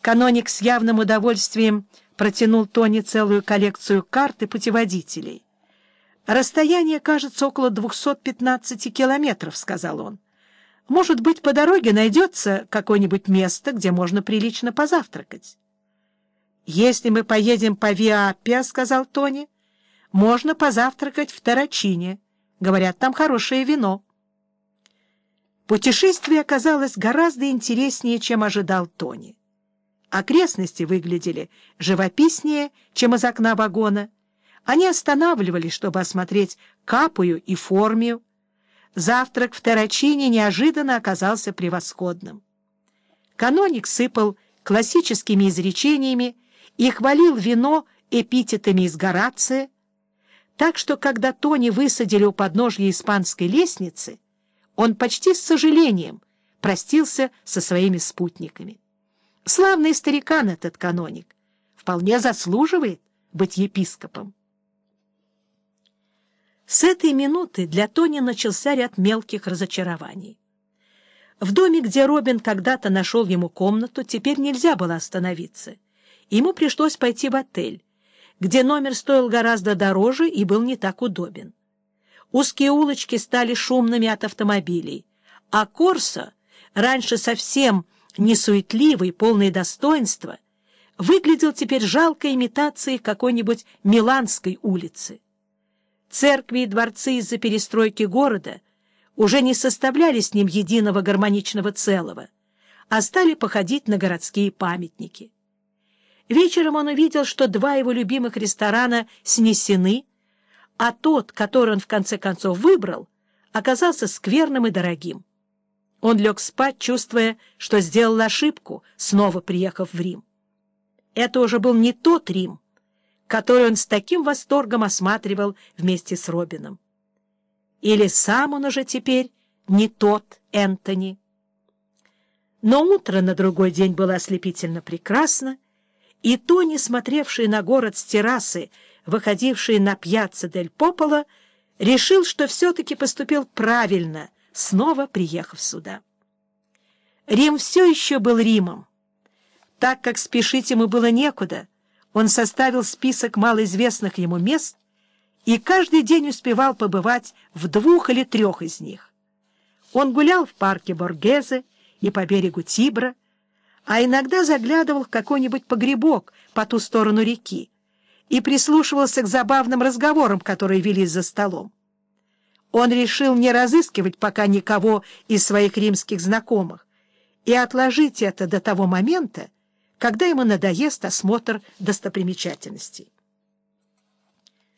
Каноник с явным удовольствием протянул Тони целую коллекцию карт и путеводителей. «Расстояние, кажется, около 215 километров», — сказал он. «Может быть, по дороге найдется какое-нибудь место, где можно прилично позавтракать». «Если мы поедем по Виаппиа», — сказал Тони, — «можно позавтракать в Тарачине. Говорят, там хорошее вино». Путешествие оказалось гораздо интереснее, чем ожидал Тони. Окрестности выглядели живописнее, чем из окна вагона. Они останавливались, чтобы осмотреть Капую и Формию. Завтрак в Тарачине неожиданно оказался превосходным. Каноник сыпал классическими изречениями и хвалил вино эпитетами из Горация, так что, когда Тони высадили у подножья испанской лестницы, он почти с сожалением простился со своими спутниками. Славный старикан этот каноник, вполне заслуживает быть епископом. С этой минуты для Тони начался ряд мелких разочарований. В доме, где Робин когда-то нашел ему комнату, теперь нельзя было остановиться. Ему пришлось пойти в отель, где номер стоил гораздо дороже и был не так удобен. Узкие улочки стали шумными от автомобилей, а Корсо, раньше совсем не суетливый, полный достоинства, выглядел теперь жалкой имитацией какой-нибудь Миланской улицы. Церкви и дворцы из-за перестройки города уже не составляли с ним единого гармоничного целого, а стали походить на городские памятники. Вечером он увидел, что два его любимых ресторана снесены, а тот, который он в конце концов выбрал, оказался скверным и дорогим. Он лег спать, чувствуя, что сделал ошибку, снова приехав в Рим. Это уже был не тот Рим, который он с таким восторгом осматривал вместе с Робином. Или сам он уже теперь не тот Энтони. Но утро на другой день было ослепительно прекрасно, и Тони, смотревший на город с террасы, выходивший на пьяцца Дель Пополо, решил, что все-таки поступил правильно, снова приехав сюда. Рим все еще был Римом. Так как спешить ему было некуда, он составил список малоизвестных ему мест и каждый день успевал побывать в двух или трех из них. Он гулял в парке Боргезе и по берегу Тибра, а иногда заглядывал в какой-нибудь погребок по ту сторону реки, и прислушивался к забавным разговорам, которые велись за столом. Он решил не разыскивать пока никого из своих римских знакомых и отложить это до того момента, когда ему надоест осмотр достопримечательностей.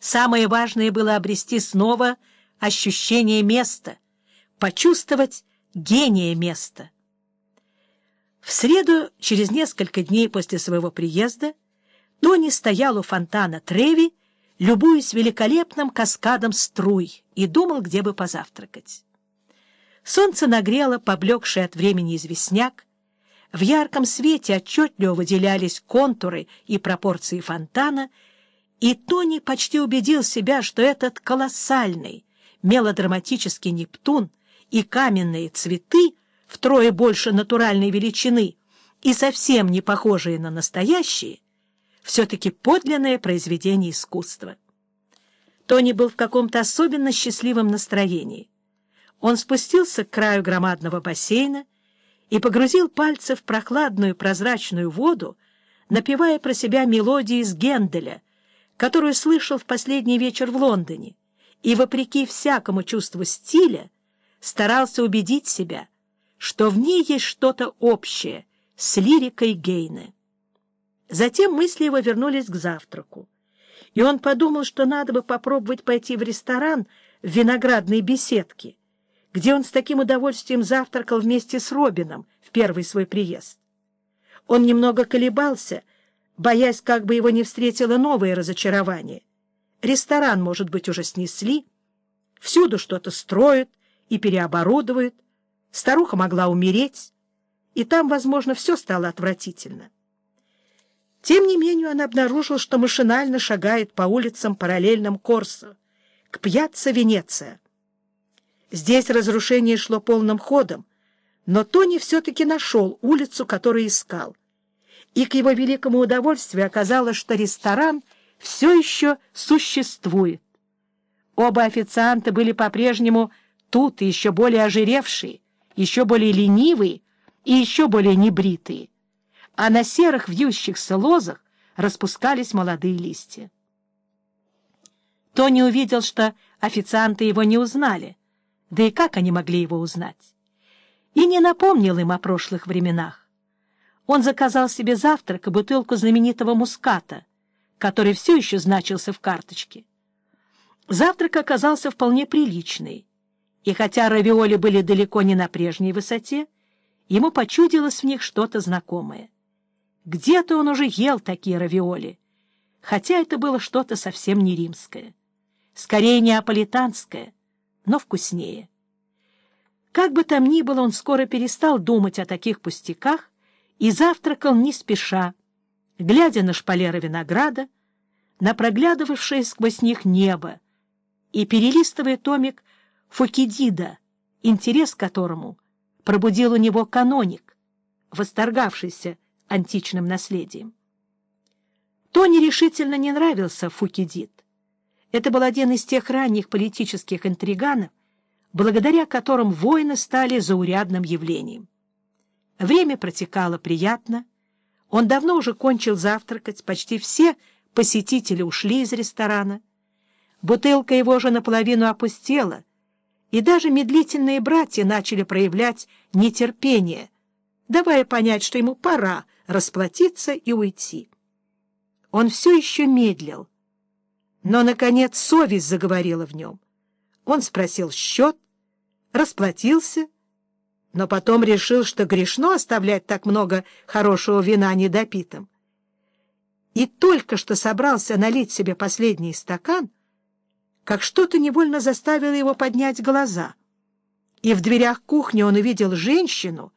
Самое важное было обрести снова ощущение места, почувствовать гения места. В среду, через несколько дней после своего приезда, Тони стоял у фонтана Треви, любуясь великолепным каскадом струй, и думал, где бы позавтракать. Солнце нагрело поблекший от времени известняк, в ярком свете отчетливо выделялись контуры и пропорции фонтана, и Тони почти убедил себя, что этот колоссальный мелодраматический Нептун и каменные цветы, втрое больше натуральной величины и совсем не похожие на настоящие, все-таки подлинное произведение искусства. Тони был в каком-то особенно счастливом настроении. Он спустился к краю громадного бассейна и погрузил пальцы в прохладную прозрачную воду, напевая про себя мелодии из Генделя, которую слышал в последний вечер в Лондоне, и, вопреки всякому чувству стиля, старался убедить себя, что в ней есть что-то общее с лирикой Гейне. Затем мысли его вернулись к завтраку, и он подумал, что надо бы попробовать пойти в ресторан в виноградной беседке, где он с таким удовольствием завтракал вместе с Робином в первый свой приезд. Он немного колебался, боясь, как бы его не встретило новое разочарование. Ресторан, может быть, уже снесли, всюду что-то строят и переоборудуют, старуха могла умереть, и там, возможно, все стало отвратительно. Тем не менее он обнаружил, что машинально шагает по улицам параллельным Корсо, к пьяцца Венеция. Здесь разрушение шло полным ходом, но Тони все-таки нашел улицу, которую искал, и к его великому удовольствию оказалось, что ресторан все еще существует. Оба официанта были по-прежнему тут еще более ожиревшие, еще более ленивые и еще более небритые, а на серых вьющихся лозах распускались молодые листья. Тони увидел, что официанты его не узнали, да и как они могли его узнать, и не напомнил им о прошлых временах. Он заказал себе завтрак и бутылку знаменитого муската, который все еще значился в карточке. Завтрак оказался вполне приличный, и хотя равиоли были далеко не на прежней высоте, ему почудилось в них что-то знакомое. Где-то он уже ел такие равиоли, хотя это было что-то совсем не римское. Скорее неаполитанское, но вкуснее. Как бы там ни было, он скоро перестал думать о таких пустяках и завтракал не спеша, глядя на шпалеры винограда, на проглядывавшее сквозь них небо и перелистывая томик Фокидида, интерес к которому пробудил у него каноник, восторгавшийся античным наследием. Тони решительно не нравился Фукидид. Это был один из тех ранних политических интриганов, благодаря которым войны стали заурядным явлением. Время протекало приятно, он давно уже кончил завтракать, почти все посетители ушли из ресторана. Бутылка его же наполовину опустела, и даже медлительные братья начали проявлять нетерпение, давая понять, что ему пора расплатиться и уйти. Он все еще медлил, но, наконец, совесть заговорила в нем. Он спросил счет, расплатился, но потом решил, что грешно оставлять так много хорошего вина недопитым. И только что собрался налить себе последний стакан, как что-то невольно заставило его поднять глаза. И в дверях кухни он увидел женщину,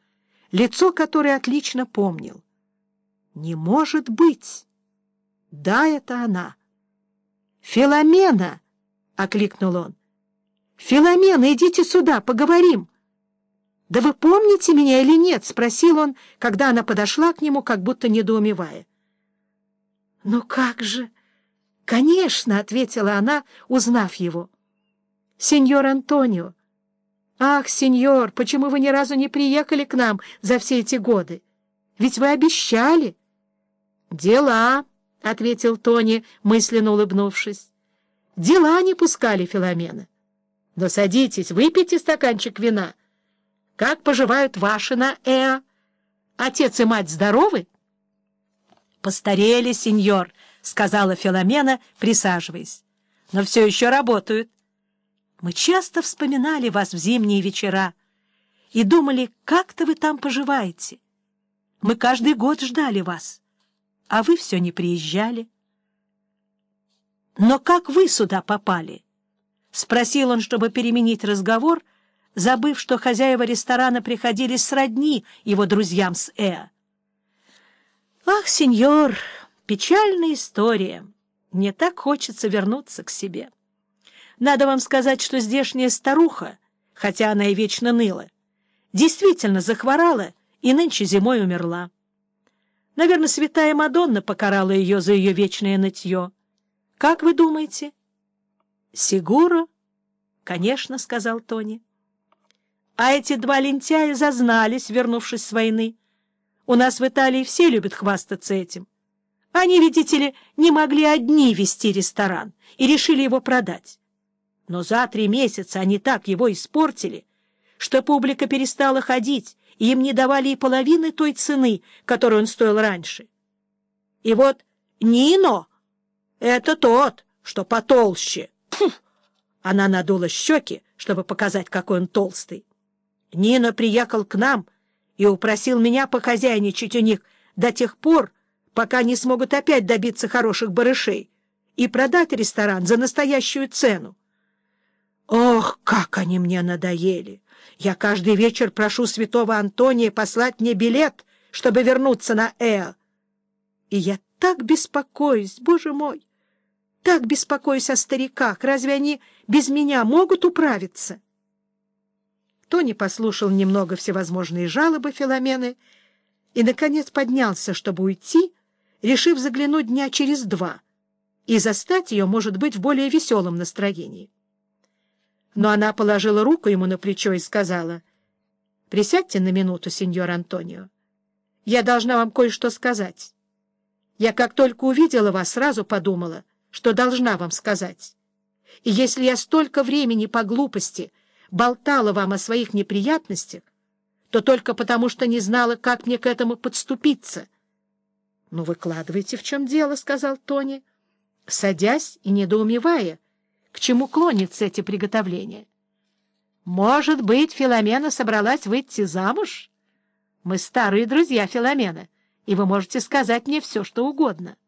лицо которой отлично помнил. Не может быть! Да, это она. «Филомена!» — окликнул он. «Филомена, идите сюда, поговорим!» «Да вы помните меня или нет?» — спросил он, когда она подошла к нему, как будто недоумевая. «Ну как же?» «Конечно!» — ответила она, узнав его. «Сеньор Антонио!» «Ах, сеньор, почему вы ни разу не приехали к нам за все эти годы? Ведь вы обещали!» «Дела!» — ответил Тони, мысленно улыбнувшись. «Дела не пускали Филомена. Но садитесь, выпейте стаканчик вина. Как поживают ваши на Эа? Отец и мать здоровы?» «Постарели, сеньор», — сказала Филомена, присаживаясь. «Но все еще работают. Мы часто вспоминали вас в зимние вечера и думали, как-то вы там поживаете. Мы каждый год ждали вас» а вы все не приезжали. «Но как вы сюда попали?» — спросил он, чтобы переменить разговор, забыв, что хозяева ресторана приходили сродни его друзьям с Э. «Ах, сеньор, печальная история. Мне так хочется вернуться к себе. Надо вам сказать, что здешняя старуха, хотя она и вечно ныла, действительно захворала и нынче зимой умерла. Наверное, святая Мадонна покарала ее за ее вечное нытье. Как вы думаете? — Сигуро? — Конечно, — сказал Тони. А эти два лентяя зазнались, вернувшись с войны. У нас в Италии все любят хвастаться этим. Они, видите ли, не могли одни вести ресторан и решили его продать. Но за три месяца они так его испортили, что публика перестала ходить, и им не давали и половины той цены, которую он стоил раньше. И вот Нино — это тот, что потолще. Пф! Она надула щеки, чтобы показать, какой он толстый. Нино приехал к нам и упросил меня похозяйничать у них до тех пор, пока не смогут опять добиться хороших барышей и продать ресторан за настоящую цену. Ох, как они мне надоели! Я каждый вечер прошу святого Антония послать мне билет, чтобы вернуться на Эо. И я так беспокоюсь, боже мой, так беспокоюсь о стариках. Разве они без меня могут управиться? Тони послушал немного всевозможные жалобы Филомены и, наконец, поднялся, чтобы уйти, решив заглянуть дня через два и застать ее, может быть, в более веселом настроении. Но она положила руку ему на плечо и сказала, «Присядьте на минуту, сеньор Антонио. Я должна вам кое-что сказать. Я как только увидела вас, сразу подумала, что должна вам сказать. И если я столько времени по глупости болтала вам о своих неприятностях, то только потому, что не знала, как мне к этому подступиться. — Ну, выкладывайте, в чем дело, — сказал Тони, садясь и недоумевая, к чему клонятся эти приготовления. — Может быть, Филомена собралась выйти замуж? Мы старые друзья Филомена, и вы можете сказать мне все, что угодно. —